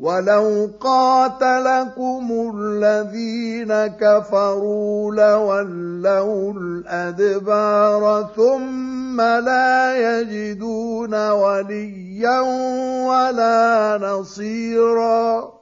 ولو قاتلكم الذين كفروا لولوا الأدبار ثم لا يجدون وليا ولا نصيرا